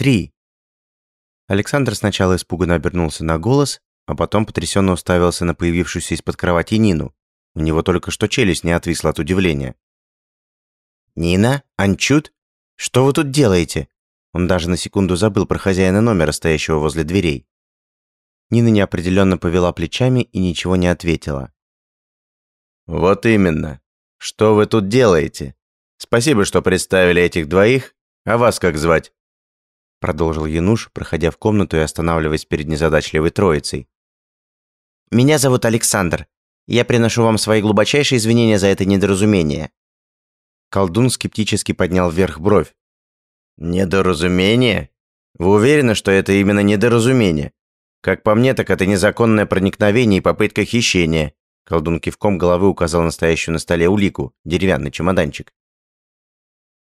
три!» Александр сначала испуганно обернулся на голос, а потом потрясенно уставился на появившуюся из-под кровати Нину. У него только что челюсть не отвисла от удивления. «Нина? Анчут? Что вы тут делаете?» Он даже на секунду забыл про хозяина номера, стоящего возле дверей. Нина неопределенно повела плечами и ничего не ответила. «Вот именно. Что вы тут делаете? Спасибо, что представили этих двоих. А вас как звать?» Продолжил Януш, проходя в комнату и останавливаясь перед незадачливой троицей. «Меня зовут Александр. Я приношу вам свои глубочайшие извинения за это недоразумение». Колдун скептически поднял вверх бровь. «Недоразумение? Вы уверены, что это именно недоразумение? Как по мне, так это незаконное проникновение и попытка хищения. Колдун кивком головы указал настоящую на столе улику, деревянный чемоданчик.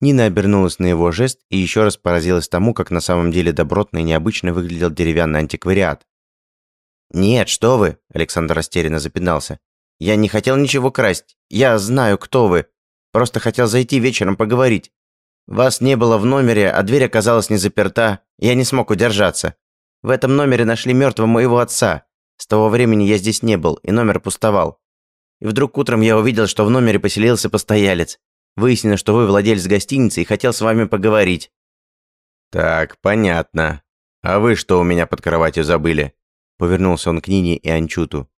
Нина обернулась на его жест и еще раз поразилась тому, как на самом деле добротно и необычно выглядел деревянный антиквариат. «Нет, что вы!» – Александр растерянно запинался. «Я не хотел ничего красть. Я знаю, кто вы. Просто хотел зайти вечером поговорить. Вас не было в номере, а дверь оказалась не заперта. Я не смог удержаться. В этом номере нашли мертвого моего отца. С того времени я здесь не был, и номер пустовал. И вдруг утром я увидел, что в номере поселился постоялец. Выяснилось, что вы владелец гостиницы и хотел с вами поговорить». «Так, понятно. А вы что у меня под кроватью забыли?» Повернулся он к Нине и Анчуту.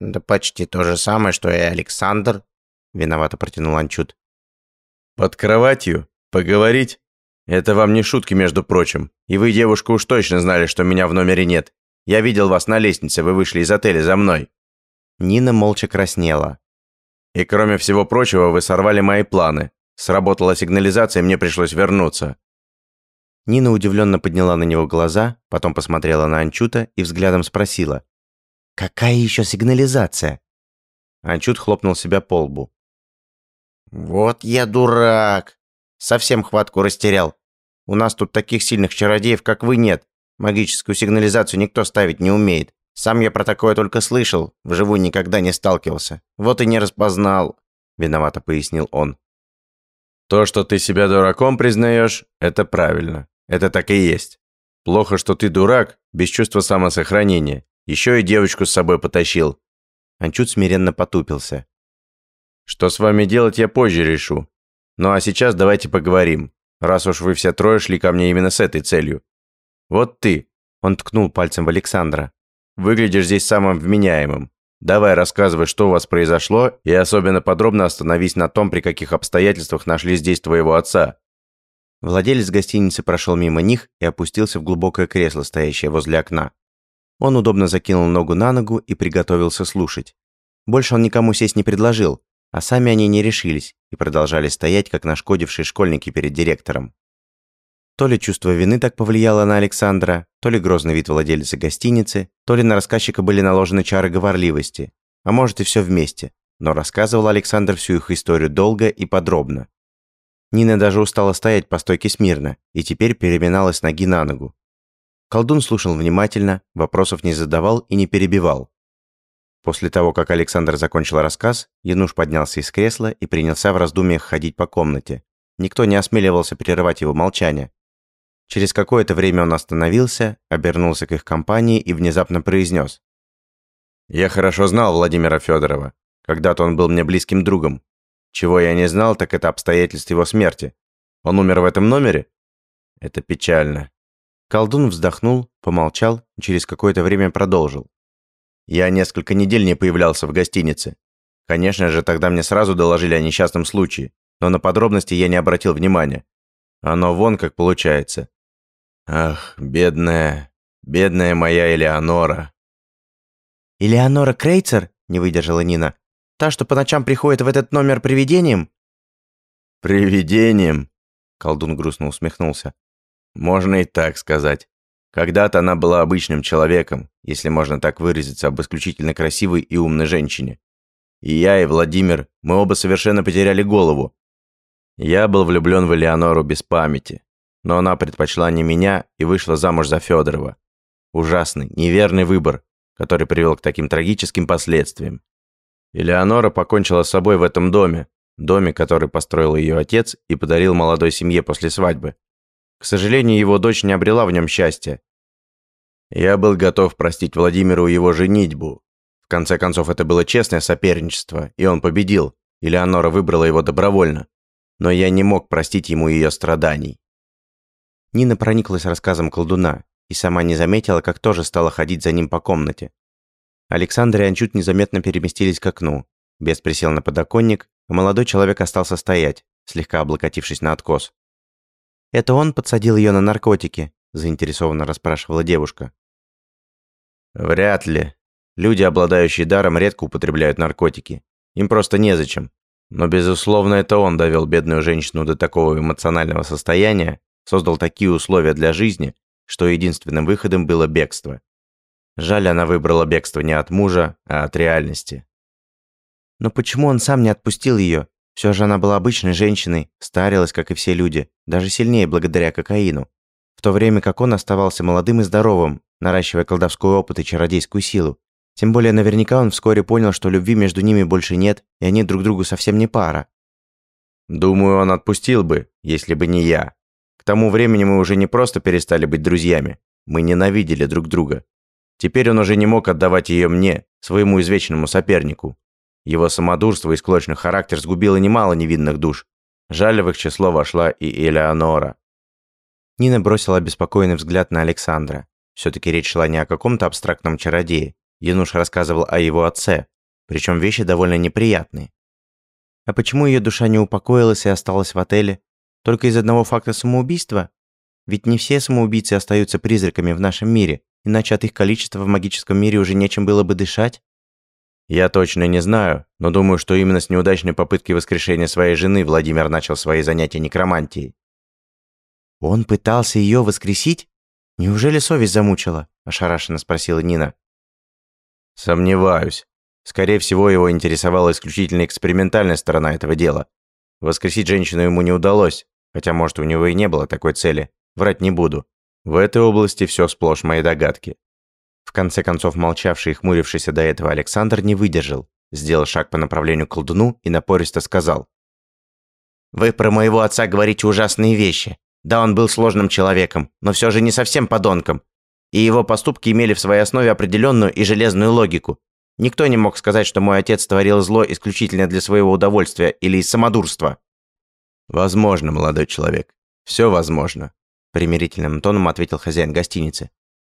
«Да почти то же самое, что и Александр», — виновато протянул Анчут. «Под кроватью? Поговорить? Это вам не шутки, между прочим. И вы, девушка, уж точно знали, что меня в номере нет. Я видел вас на лестнице, вы вышли из отеля за мной». Нина молча краснела. «И кроме всего прочего, вы сорвали мои планы. Сработала сигнализация, мне пришлось вернуться». Нина удивленно подняла на него глаза, потом посмотрела на Анчута и взглядом спросила. «Какая еще сигнализация?» Анчут хлопнул себя по лбу. «Вот я дурак! Совсем хватку растерял. У нас тут таких сильных чародеев, как вы, нет. Магическую сигнализацию никто ставить не умеет. Сам я про такое только слышал, вживую никогда не сталкивался. Вот и не распознал», – виновато пояснил он. «То, что ты себя дураком признаешь, это правильно. Это так и есть. Плохо, что ты дурак, без чувства самосохранения. Еще и девочку с собой потащил». Анчут смиренно потупился. «Что с вами делать, я позже решу. Ну а сейчас давайте поговорим раз уж вы все трое шли ко мне именно с этой целью. Вот ты, он ткнул пальцем в Александра, выглядишь здесь самым вменяемым. Давай рассказывай, что у вас произошло, и особенно подробно остановись на том, при каких обстоятельствах нашли здесь твоего отца. Владелец гостиницы прошел мимо них и опустился в глубокое кресло, стоящее возле окна. Он удобно закинул ногу на ногу и приготовился слушать. Больше он никому сесть не предложил, а сами они не решились и продолжали стоять, как нашкодившие школьники перед директором. То ли чувство вины так повлияло на Александра, то ли грозный вид владельца гостиницы, то ли на рассказчика были наложены чары говорливости, а может и все вместе, но рассказывал Александр всю их историю долго и подробно. Нина даже устала стоять по стойке смирно и теперь переминалась ноги на ногу. Колдун слушал внимательно, вопросов не задавал и не перебивал, После того, как Александр закончил рассказ, Януш поднялся из кресла и принялся в раздумьях ходить по комнате. Никто не осмеливался прерывать его молчание. Через какое-то время он остановился, обернулся к их компании и внезапно произнес. «Я хорошо знал Владимира Федорова. Когда-то он был мне близким другом. Чего я не знал, так это обстоятельств его смерти. Он умер в этом номере? Это печально». Колдун вздохнул, помолчал через какое-то время продолжил. Я несколько недель не появлялся в гостинице. Конечно же, тогда мне сразу доложили о несчастном случае, но на подробности я не обратил внимания. Оно вон как получается. Ах, бедная, бедная моя Элеонора. «Элеонора Крейцер?» – не выдержала Нина. «Та, что по ночам приходит в этот номер привидением?» «Привидением?» – колдун грустно усмехнулся. «Можно и так сказать. Когда-то она была обычным человеком, если можно так выразиться об исключительно красивой и умной женщине. И я, и Владимир, мы оба совершенно потеряли голову. Я был влюблен в Элеонору без памяти, но она предпочла не меня и вышла замуж за Федорова. Ужасный, неверный выбор, который привел к таким трагическим последствиям. Элеонора покончила с собой в этом доме, доме, который построил ее отец и подарил молодой семье после свадьбы. К сожалению, его дочь не обрела в нем счастья. Я был готов простить Владимиру его женитьбу. В конце концов, это было честное соперничество, и он победил, и Леонора выбрала его добровольно. Но я не мог простить ему ее страданий. Нина прониклась рассказом колдуна и сама не заметила, как тоже стала ходить за ним по комнате. Александр и Анчут незаметно переместились к окну. Бес присел на подоконник, а молодой человек остался стоять, слегка облокотившись на откос. «Это он подсадил ее на наркотики?» – заинтересованно расспрашивала девушка. «Вряд ли. Люди, обладающие даром, редко употребляют наркотики. Им просто незачем. Но, безусловно, это он довел бедную женщину до такого эмоционального состояния, создал такие условия для жизни, что единственным выходом было бегство. Жаль, она выбрала бегство не от мужа, а от реальности. Но почему он сам не отпустил ее? Все же она была обычной женщиной, старилась, как и все люди, даже сильнее благодаря кокаину. В то время как он оставался молодым и здоровым, наращивая колдовской опыт и чародейскую силу. Тем более наверняка он вскоре понял, что любви между ними больше нет, и они друг другу совсем не пара. Думаю, он отпустил бы, если бы не я. Тому времени мы уже не просто перестали быть друзьями, мы ненавидели друг друга. Теперь он уже не мог отдавать ее мне, своему извечному сопернику. Его самодурство и склочный характер сгубило немало невинных душ. Жаль, в их число вошла и Элеонора. Нина бросила обеспокоенный взгляд на Александра. Все-таки речь шла не о каком-то абстрактном чародее. Януш рассказывал о его отце, причем вещи довольно неприятные. А почему ее душа не упокоилась и осталась в отеле? Только из одного факта самоубийства? Ведь не все самоубийцы остаются призраками в нашем мире, иначе от их количества в магическом мире уже нечем было бы дышать. Я точно не знаю, но думаю, что именно с неудачной попытки воскрешения своей жены Владимир начал свои занятия некромантией. Он пытался ее воскресить? Неужели совесть замучила? ошарашенно спросила Нина. Сомневаюсь. Скорее всего, его интересовала исключительно экспериментальная сторона этого дела. Воскресить женщину ему не удалось, хотя, может, у него и не было такой цели. Врать не буду. В этой области все сплошь мои догадки. В конце концов, молчавший и хмурившийся до этого Александр не выдержал, сделал шаг по направлению к колдуну и напористо сказал. «Вы про моего отца говорите ужасные вещи. Да, он был сложным человеком, но все же не совсем подонком. И его поступки имели в своей основе определенную и железную логику. Никто не мог сказать, что мой отец творил зло исключительно для своего удовольствия или из самодурства». «Возможно, молодой человек. Все возможно примирительным тоном ответил хозяин гостиницы.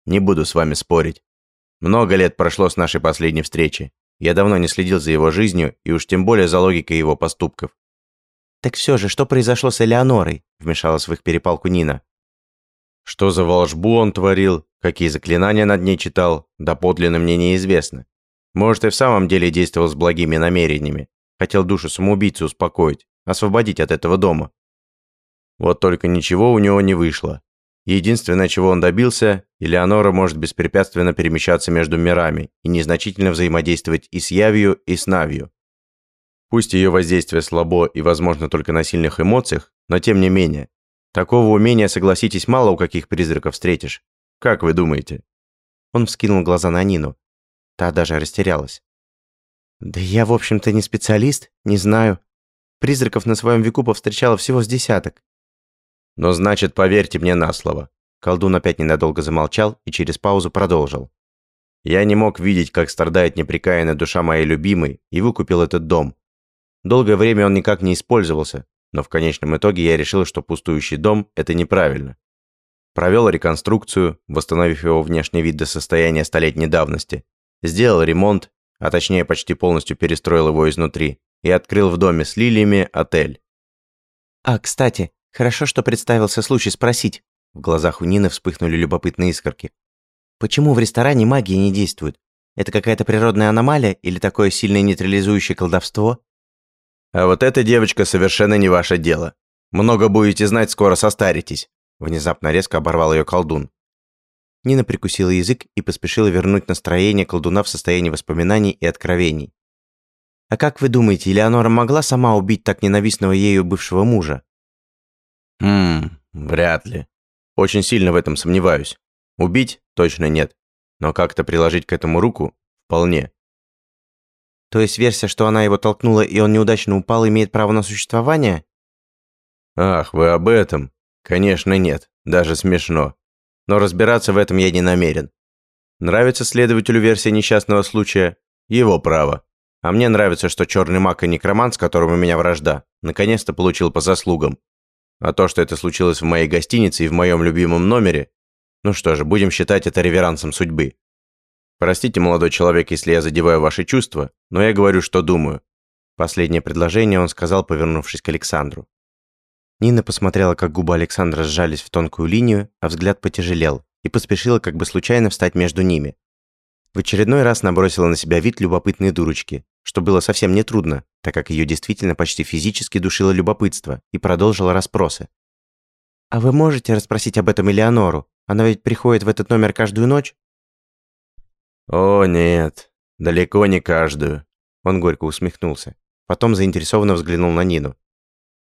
Не буду с вами спорить. Много лет прошло с нашей последней встречи. Я давно не следил за его жизнью и уж тем более за логикой его поступков. Так все же, что произошло с Элеонорой? Вмешалась в их перепалку Нина. Что за волшбу он творил, какие заклинания над ней читал, да подлинно мне неизвестно. Может, и в самом деле действовал с благими намерениями. Хотел душу самоубийцы успокоить, освободить от этого дома. Вот только ничего у него не вышло. Единственное, чего он добился, Элеонора может беспрепятственно перемещаться между мирами и незначительно взаимодействовать и с явью, и с навью. Пусть ее воздействие слабо и, возможно, только на сильных эмоциях, но тем не менее. Такого умения, согласитесь, мало у каких призраков встретишь. Как вы думаете? Он вскинул глаза на Нину. Та даже растерялась. «Да я, в общем-то, не специалист, не знаю. Призраков на своем веку повстречала всего с десяток. Но значит, поверьте мне на слово. Колдун опять ненадолго замолчал и через паузу продолжил. Я не мог видеть, как страдает непрекаянная душа моей любимой, и выкупил этот дом. Долгое время он никак не использовался, но в конечном итоге я решил, что пустующий дом – это неправильно. Провел реконструкцию, восстановив его внешний вид до состояния столетней давности. Сделал ремонт, а точнее почти полностью перестроил его изнутри, и открыл в доме с лилиями отель. «А, кстати, Хорошо, что представился случай спросить. В глазах у Нины вспыхнули любопытные искорки. Почему в ресторане магия не действует? Это какая-то природная аномалия или такое сильное нейтрализующее колдовство? А вот эта девочка совершенно не ваше дело. Много будете знать, скоро состаритесь. Внезапно резко оборвал ее колдун. Нина прикусила язык и поспешила вернуть настроение колдуна в состояние воспоминаний и откровений. А как вы думаете, Элеонора могла сама убить так ненавистного ею бывшего мужа? Хм, вряд ли. Очень сильно в этом сомневаюсь. Убить точно нет, но как-то приложить к этому руку вполне. То есть версия, что она его толкнула и он неудачно упал, имеет право на существование? Ах, вы об этом. Конечно, нет. Даже смешно. Но разбираться в этом я не намерен. Нравится следователю версия несчастного случая? Его право. А мне нравится, что черный маг и некромант, с которым у меня вражда, наконец-то получил по заслугам. А то, что это случилось в моей гостинице и в моем любимом номере, ну что же, будем считать это реверансом судьбы. Простите, молодой человек, если я задеваю ваши чувства, но я говорю, что думаю. Последнее предложение он сказал, повернувшись к Александру. Нина посмотрела, как губы Александра сжались в тонкую линию, а взгляд потяжелел, и поспешила как бы случайно встать между ними. В очередной раз набросила на себя вид любопытной дурочки, что было совсем нетрудно, так как ее действительно почти физически душило любопытство, и продолжила расспросы. «А вы можете расспросить об этом Элеонору? Она ведь приходит в этот номер каждую ночь?» «О, нет, далеко не каждую», – он горько усмехнулся. Потом заинтересованно взглянул на Нину.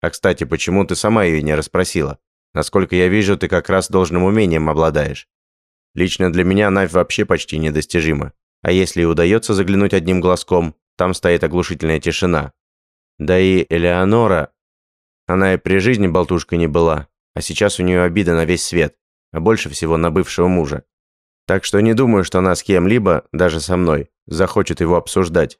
«А, кстати, почему ты сама ее не расспросила? Насколько я вижу, ты как раз должным умением обладаешь. Лично для меня Навь вообще почти недостижима. А если и удается заглянуть одним глазком, там стоит оглушительная тишина. Да и Элеонора... Она и при жизни болтушкой не была, а сейчас у нее обида на весь свет, а больше всего на бывшего мужа. Так что не думаю, что она с кем-либо, даже со мной, захочет его обсуждать.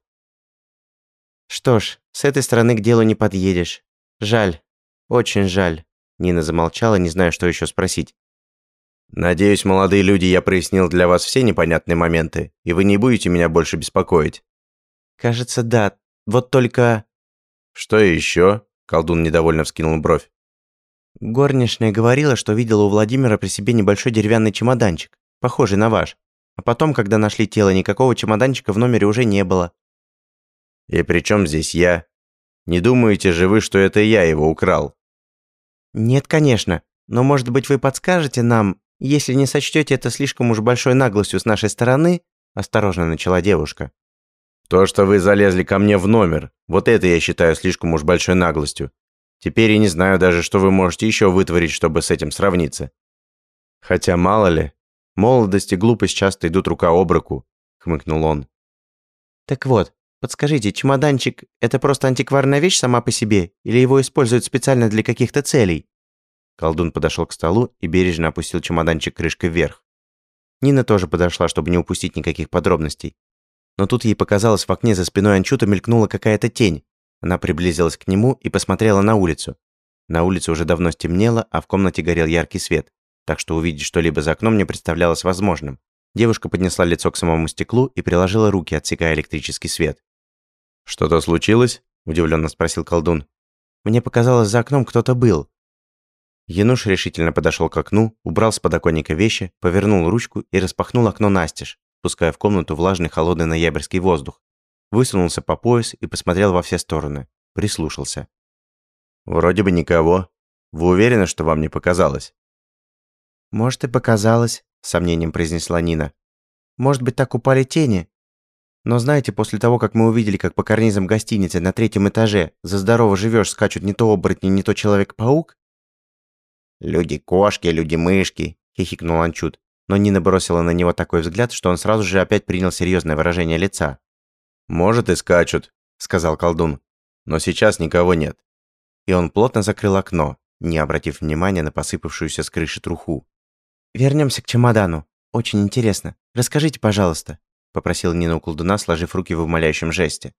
Что ж, с этой стороны к делу не подъедешь. Жаль. Очень жаль. Нина замолчала, не зная, что еще спросить. Надеюсь, молодые люди, я прояснил для вас все непонятные моменты, и вы не будете меня больше беспокоить. Кажется, да. Вот только... Что еще? Колдун недовольно вскинул бровь. Горничная говорила, что видела у Владимира при себе небольшой деревянный чемоданчик похожий на ваш. А потом, когда нашли тело, никакого чемоданчика в номере уже не было. И при чем здесь я? Не думаете же вы, что это я его украл? Нет, конечно. Но, может быть, вы подскажете нам, если не сочтете это слишком уж большой наглостью с нашей стороны, осторожно начала девушка. То, что вы залезли ко мне в номер, вот это я считаю слишком уж большой наглостью. Теперь я не знаю даже, что вы можете еще вытворить, чтобы с этим сравниться. Хотя мало ли, Молодость и глупость часто идут рука об руку», — хмыкнул он. «Так вот, подскажите, чемоданчик — это просто антикварная вещь сама по себе, или его используют специально для каких-то целей?» Колдун подошел к столу и бережно опустил чемоданчик крышкой вверх. Нина тоже подошла, чтобы не упустить никаких подробностей. Но тут ей показалось, в окне за спиной Анчута мелькнула какая-то тень. Она приблизилась к нему и посмотрела на улицу. На улице уже давно стемнело, а в комнате горел яркий свет так что увидеть что-либо за окном не представлялось возможным. Девушка поднесла лицо к самому стеклу и приложила руки, отсекая электрический свет. «Что-то случилось?» – удивленно спросил колдун. «Мне показалось, за окном кто-то был». Януш решительно подошел к окну, убрал с подоконника вещи, повернул ручку и распахнул окно настежь, пуская в комнату влажный холодный ноябрьский воздух. Высунулся по пояс и посмотрел во все стороны. Прислушался. «Вроде бы никого. Вы уверены, что вам не показалось?» «Может, и показалось», — сомнением произнесла Нина. «Может быть, так упали тени? Но знаете, после того, как мы увидели, как по карнизам гостиницы на третьем этаже за здорово живешь скачут не то оборотни, не то Человек-паук?» «Люди-кошки, люди-мышки», — хихикнул Анчут. Но Нина бросила на него такой взгляд, что он сразу же опять принял серьезное выражение лица. «Может, и скачут», — сказал колдун. «Но сейчас никого нет». И он плотно закрыл окно, не обратив внимания на посыпавшуюся с крыши труху. Вернемся к чемодану. Очень интересно. Расскажите, пожалуйста», – попросил Нина у колдуна, сложив руки в умоляющем жесте.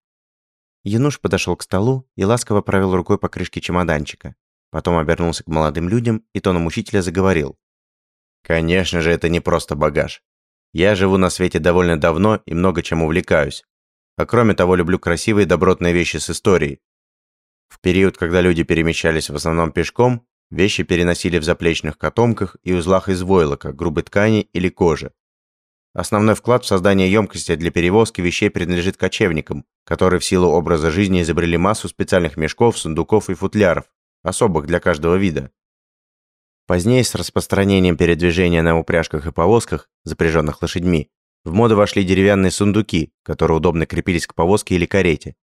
Януш подошел к столу и ласково провел рукой по крышке чемоданчика. Потом обернулся к молодым людям и тоном учителя заговорил. «Конечно же, это не просто багаж. Я живу на свете довольно давно и много чем увлекаюсь. А кроме того, люблю красивые добротные вещи с историей. В период, когда люди перемещались в основном пешком, Вещи переносили в заплечных котомках и узлах из войлока, грубой ткани или кожи. Основной вклад в создание емкости для перевозки вещей принадлежит кочевникам, которые в силу образа жизни изобрели массу специальных мешков, сундуков и футляров, особых для каждого вида. Позднее, с распространением передвижения на упряжках и повозках, запряженных лошадьми, в моду вошли деревянные сундуки, которые удобно крепились к повозке или карете.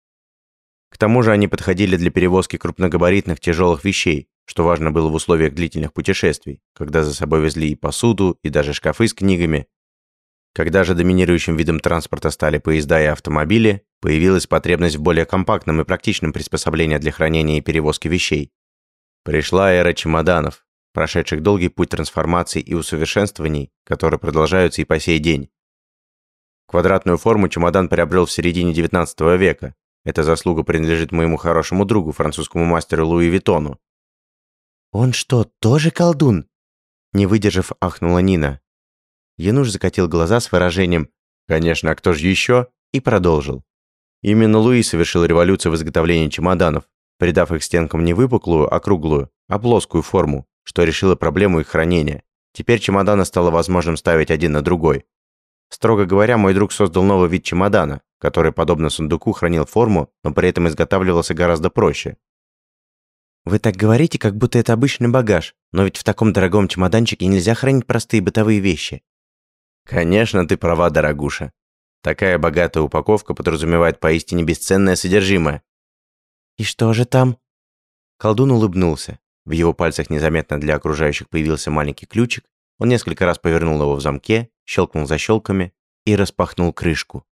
К тому же они подходили для перевозки крупногабаритных тяжелых вещей, что важно было в условиях длительных путешествий, когда за собой везли и посуду, и даже шкафы с книгами. Когда же доминирующим видом транспорта стали поезда и автомобили, появилась потребность в более компактном и практичном приспособлении для хранения и перевозки вещей. Пришла эра чемоданов. прошедших долгий путь трансформаций и усовершенствований, которые продолжаются и по сей день. Квадратную форму чемодан приобрел в середине XIX века. Эта заслуга принадлежит моему хорошему другу, французскому мастеру Луи Виттону. «Он что, тоже колдун?» Не выдержав, ахнула Нина. Януш закатил глаза с выражением «Конечно, а кто же еще?» и продолжил. Именно Луи совершил революцию в изготовлении чемоданов, придав их стенкам не выпуклую, а круглую, а плоскую форму, что решило проблему их хранения. Теперь чемоданы стало возможным ставить один на другой. Строго говоря, мой друг создал новый вид чемодана, который, подобно сундуку, хранил форму, но при этом изготавливался гораздо проще. Вы так говорите, как будто это обычный багаж, но ведь в таком дорогом чемоданчике нельзя хранить простые бытовые вещи. Конечно, ты права, дорогуша. Такая богатая упаковка подразумевает поистине бесценное содержимое. И что же там? Колдун улыбнулся. В его пальцах незаметно для окружающих появился маленький ключик. Он несколько раз повернул его в замке, щелкнул защелками и распахнул крышку.